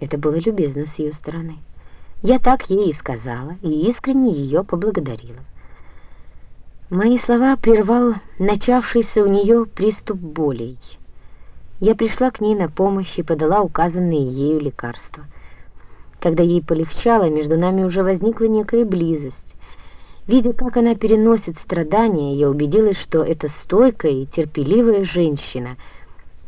Это было любезно с ее стороны. Я так ей и сказала, и искренне ее поблагодарила. Мои слова прервал начавшийся у нее приступ болей. Я пришла к ней на помощь и подала указанные ею лекарства. Когда ей полегчало, между нами уже возникла некая близость. Видя, как она переносит страдания, я убедилась, что это стойкая и терпеливая женщина,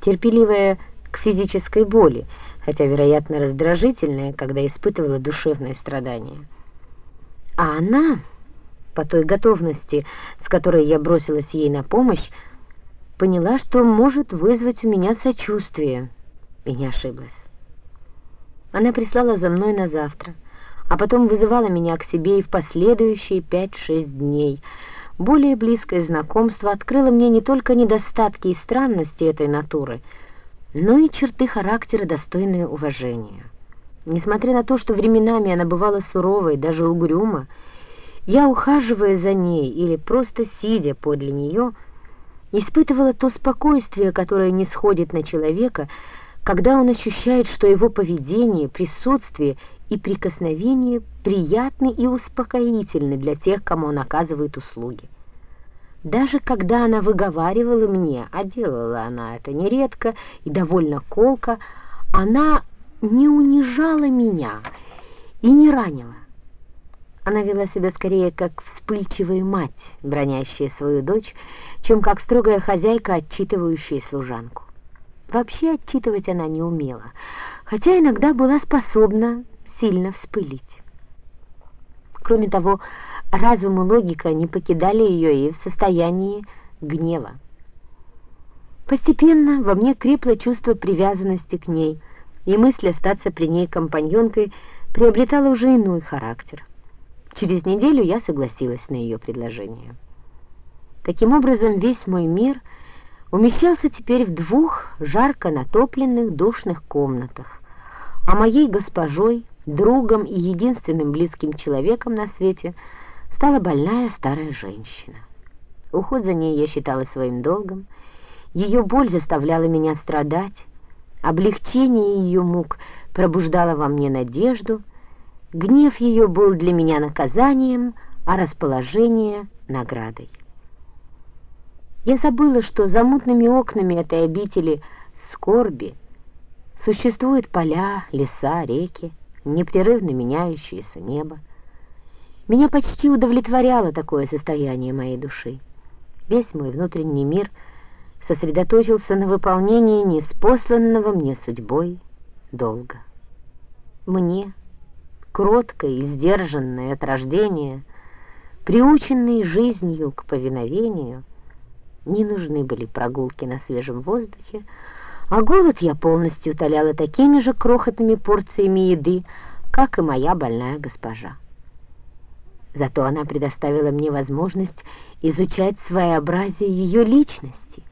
терпеливая к физической боли, хотя, вероятно, раздражительная, когда испытывала душевные страдания. А она, по той готовности, с которой я бросилась ей на помощь, поняла, что может вызвать у меня сочувствие, и не ошиблась. Она прислала за мной на завтра, а потом вызывала меня к себе и в последующие пять-шесть дней. Более близкое знакомство открыло мне не только недостатки и странности этой натуры — но и черты характера, достойные уважения. Несмотря на то, что временами она бывала суровой, даже угрюма, я, ухаживая за ней или просто сидя подле нее, испытывала то спокойствие, которое не сходит на человека, когда он ощущает, что его поведение, присутствие и прикосновение приятны и успокоительны для тех, кому он оказывает услуги. Даже когда она выговаривала мне, а делала она это нередко и довольно колко, она не унижала меня и не ранила. Она вела себя скорее как вспыльчивая мать, бронящая свою дочь, чем как строгая хозяйка, отчитывающая служанку. Вообще отчитывать она не умела, хотя иногда была способна сильно вспылить. Кроме того, разум и логика не покидали ее и в состоянии гнева. Постепенно во мне крепло чувство привязанности к ней, и мысль остаться при ней компаньонкой приобретала уже иной характер. Через неделю я согласилась на ее предложение. Таким образом, весь мой мир умещался теперь в двух жарко натопленных душных комнатах, а моей госпожой, другом и единственным близким человеком на свете — стала больная старая женщина. Уход за ней я считала своим долгом, ее боль заставляла меня страдать, облегчение ее мук пробуждало во мне надежду, гнев ее был для меня наказанием, а расположение — наградой. Я забыла, что за мутными окнами этой обители скорби существуют поля, леса, реки, непрерывно меняющееся небо. Меня почти удовлетворяло такое состояние моей души. Весь мой внутренний мир сосредоточился на выполнении неспосланного мне судьбой долга. Мне, кроткой и сдержанной от рождения, приученной жизнью к повиновению, не нужны были прогулки на свежем воздухе, а голод я полностью утоляла такими же крохотными порциями еды, как и моя больная госпожа. Зато она предоставила мне возможность изучать своеобразие ее личности,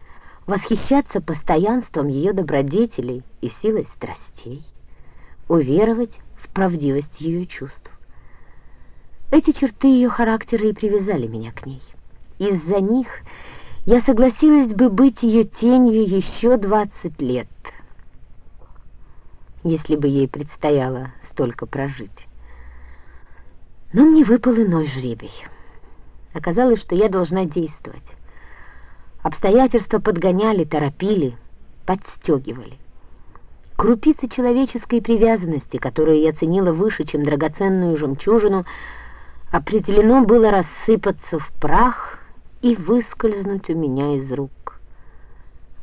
восхищаться постоянством ее добродетелей и силой страстей, уверовать в правдивость ее чувств. Эти черты ее характера и привязали меня к ней. Из-за них я согласилась бы быть ее тенью еще двадцать лет, если бы ей предстояло столько прожить. Но мне выпал иной жребий. Оказалось, что я должна действовать. Обстоятельства подгоняли, торопили, подстегивали. Крупицы человеческой привязанности, которую я ценила выше, чем драгоценную жемчужину, определено было рассыпаться в прах и выскользнуть у меня из рук.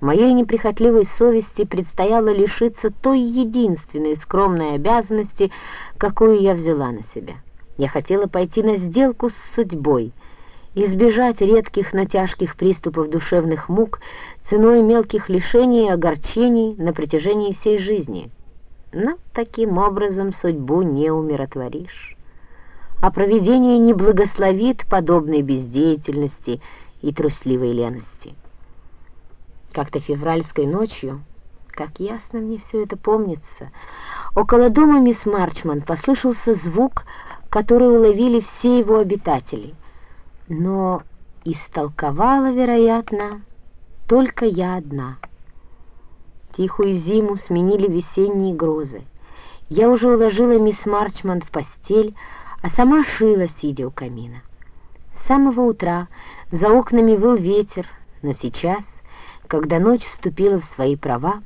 Моей неприхотливой совести предстояло лишиться той единственной скромной обязанности, какую я взяла на себя. Я хотела пойти на сделку с судьбой, избежать редких, но тяжких приступов душевных мук ценой мелких лишений и огорчений на протяжении всей жизни. Но таким образом судьбу не умиротворишь. А провидение не благословит подобной бездеятельности и трусливой лености. Как-то февральской ночью, как ясно мне все это помнится, около дома мисс Марчман послышался звук, который уловили все его обитатели. Но истолковала, вероятно, только я одна. Тихую зиму сменили весенние грозы, Я уже уложила мисс Марчман в постель, а сама шила, сидя у камина. С самого утра за окнами выл ветер, но сейчас, когда ночь вступила в свои права,